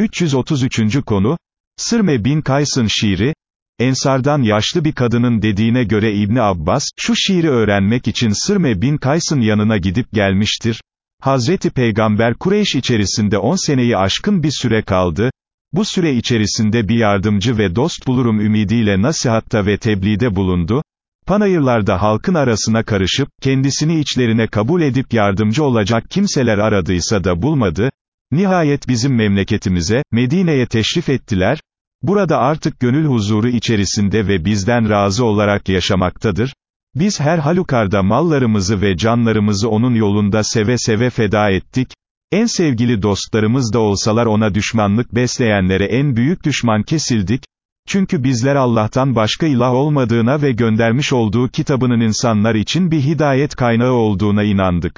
333. konu, Sırme bin Kays'ın şiiri, Ensardan yaşlı bir kadının dediğine göre İbni Abbas, şu şiiri öğrenmek için Sırme bin Kays'ın yanına gidip gelmiştir. Hazreti Peygamber Kureyş içerisinde 10 seneyi aşkın bir süre kaldı. Bu süre içerisinde bir yardımcı ve dost bulurum ümidiyle nasihatta ve tebliğde bulundu. Panayırlarda halkın arasına karışıp, kendisini içlerine kabul edip yardımcı olacak kimseler aradıysa da bulmadı. Nihayet bizim memleketimize, Medine'ye teşrif ettiler, burada artık gönül huzuru içerisinde ve bizden razı olarak yaşamaktadır. Biz her halukarda mallarımızı ve canlarımızı onun yolunda seve seve feda ettik, en sevgili dostlarımız da olsalar ona düşmanlık besleyenlere en büyük düşman kesildik, çünkü bizler Allah'tan başka ilah olmadığına ve göndermiş olduğu kitabının insanlar için bir hidayet kaynağı olduğuna inandık.